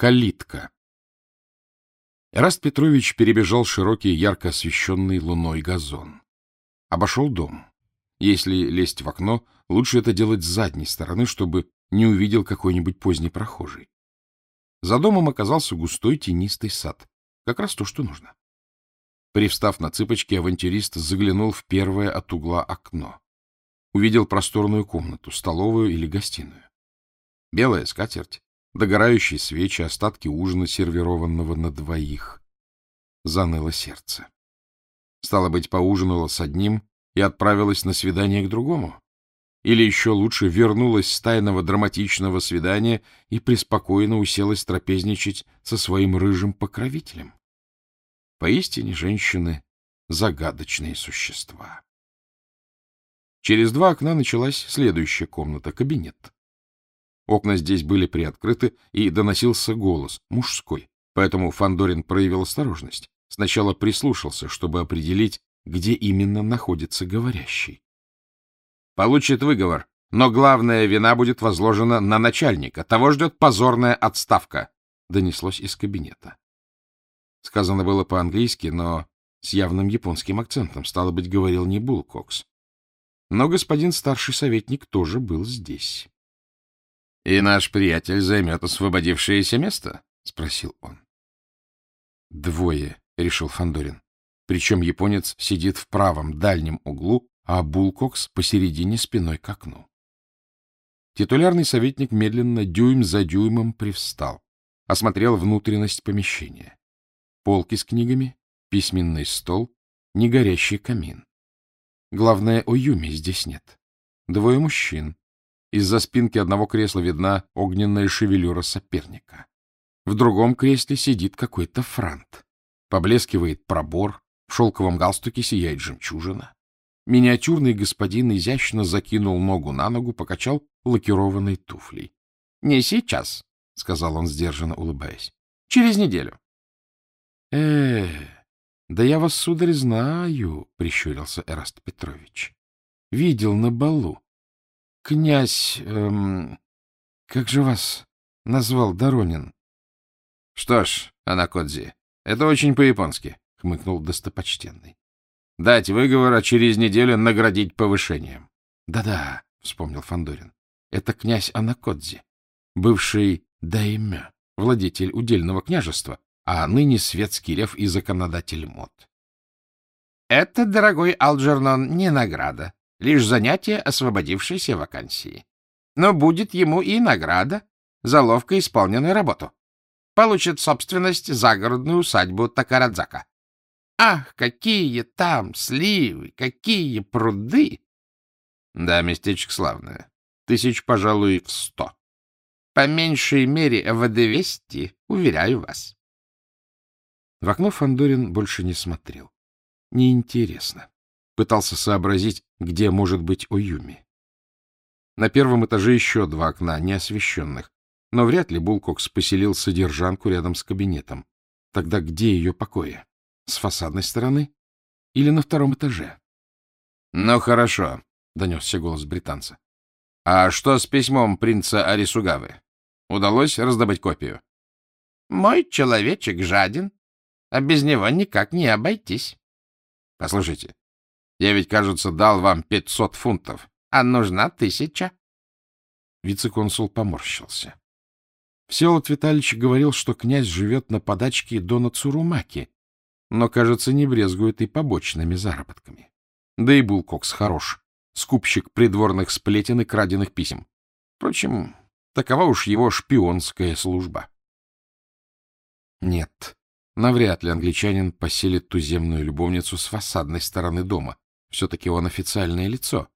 Калитка. Эраст Петрович перебежал широкий, ярко освещенный луной газон. Обошел дом. Если лезть в окно, лучше это делать с задней стороны, чтобы не увидел какой-нибудь поздний прохожий. За домом оказался густой тенистый сад. Как раз то, что нужно. Привстав на цыпочки, авантюрист заглянул в первое от угла окно. Увидел просторную комнату, столовую или гостиную. Белая скатерть, догорающие свечи, остатки ужина, сервированного на двоих. Заныло сердце. Стало быть, поужинала с одним и отправилась на свидание к другому? Или еще лучше вернулась с тайного драматичного свидания и преспокойно уселась трапезничать со своим рыжим покровителем? Поистине женщины — загадочные существа. Через два окна началась следующая комната — кабинет. Окна здесь были приоткрыты, и доносился голос, мужской. Поэтому Фандорин проявил осторожность. Сначала прислушался, чтобы определить, где именно находится говорящий. Получит выговор, но главная вина будет возложена на начальника. Того ждет позорная отставка, — донеслось из кабинета. Сказано было по-английски, но с явным японским акцентом, стало быть, говорил не Булкокс. Но господин старший советник тоже был здесь. — И наш приятель займет освободившееся место? — спросил он. — Двое, — решил Фандорин. Причем японец сидит в правом дальнем углу, а Булкокс посередине спиной к окну. Титулярный советник медленно, дюйм за дюймом, привстал, осмотрел внутренность помещения. Полки с книгами, письменный стол, негорящий камин. Главное, Оюми здесь нет. Двое мужчин, из-за спинки одного кресла видна огненная шевелюра соперника. В другом кресле сидит какой-то франт. Поблескивает пробор, в шелковом галстуке сияет жемчужина. Миниатюрный господин изящно закинул ногу на ногу, покачал лакированной туфлей. — Не сейчас, — сказал он, сдержанно улыбаясь. — Через неделю. — Э, да я вас, сударь, знаю, — прищурился Эраст Петрович. — Видел на балу. — Князь... Эм, как же вас назвал Доронин? — Что ж, Анакодзи, это очень по-японски, — хмыкнул достопочтенный. — Дать выговор, а через неделю наградить повышением. Да — Да-да, — вспомнил Фандорин. Это князь Анакодзи, бывший даймё, владетель удельного княжества, а ныне светский рев и законодатель мод. — Это, дорогой Алджернон, не награда, лишь занятие освободившейся вакансии. Но будет ему и награда за ловко исполненную работу. Получит собственность загородную усадьбу Такарадзака. Ах, какие там сливы, какие пруды! Да, местечко славное. Тысяч, пожалуй, в сто. По меньшей мере в двести, уверяю вас. В окно Фандорин больше не смотрел. Неинтересно пытался сообразить, где может быть Оюми. На первом этаже еще два окна, неосвещенных, но вряд ли Булкокс поселил содержанку рядом с кабинетом. Тогда где ее покои? С фасадной стороны? Или на втором этаже? — Ну, хорошо, — донесся голос британца. — А что с письмом принца Арисугавы? Удалось раздобыть копию? — Мой человечек жаден, а без него никак не обойтись. — Послушайте, я ведь, кажется, дал вам пятьсот фунтов, а нужна тысяча. Вице-консул поморщился. Всеволод Витальевич говорил, что князь живет на подачке Дона Цурумаки, но, кажется, не брезгует и побочными заработками. Да и Булкокс хорош, скупщик придворных сплетен и краденых писем. Впрочем, такова уж его шпионская служба. Нет, навряд ли англичанин поселит туземную любовницу с фасадной стороны дома, все-таки он официальное лицо.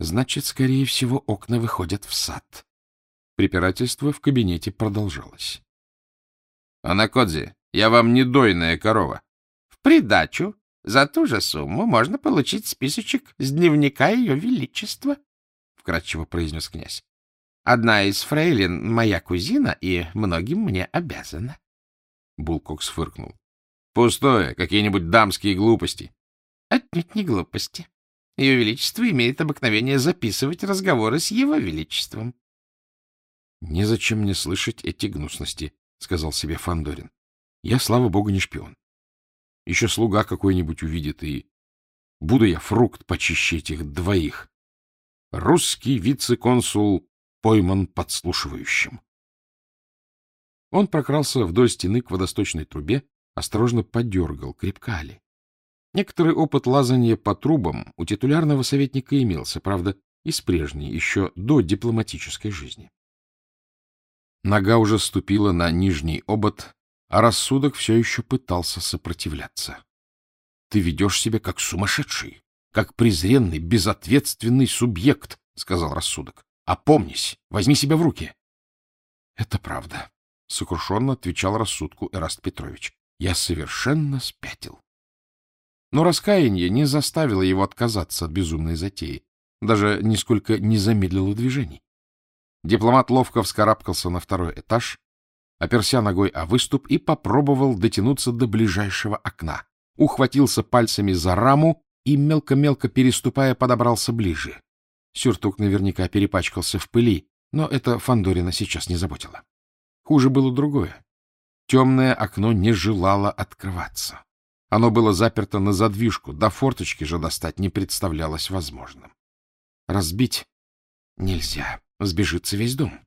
Значит, скорее всего, окна выходят в сад. Препирательство в кабинете продолжалось. — Анакодзи, я вам не дойная корова. — В придачу за ту же сумму можно получить списочек с дневника Ее Величества, — вкратчиво произнес князь. — Одна из фрейлин — моя кузина и многим мне обязана. Булкокс фыркнул. — Пустое, какие-нибудь дамские глупости. Отнюдь не глупости. Ее Величество имеет обыкновение записывать разговоры с Его Величеством. Незачем мне слышать эти гнусности. — сказал себе Фандорин. Я, слава богу, не шпион. Еще слуга какой-нибудь увидит, и буду я фрукт почище этих двоих. Русский вице-консул пойман подслушивающим. Он прокрался вдоль стены к водосточной трубе, осторожно подергал, крепка ли. Некоторый опыт лазания по трубам у титулярного советника имелся, правда, из прежней, еще до дипломатической жизни. Нога уже ступила на нижний обод, а рассудок все еще пытался сопротивляться. — Ты ведешь себя как сумасшедший, как презренный, безответственный субъект, — сказал рассудок. — Опомнись, возьми себя в руки. — Это правда, — сокрушенно отвечал рассудку Эраст Петрович. — Я совершенно спятил. Но раскаяние не заставило его отказаться от безумной затеи, даже нисколько не замедлило движений. Дипломат ловко вскарабкался на второй этаж, оперся ногой о выступ и попробовал дотянуться до ближайшего окна. Ухватился пальцами за раму и, мелко-мелко переступая, подобрался ближе. Сюртук наверняка перепачкался в пыли, но это Фандорина сейчас не заботило. Хуже было другое. Темное окно не желало открываться. Оно было заперто на задвижку, до форточки же достать не представлялось возможным. Разбить нельзя, сбежится весь дом.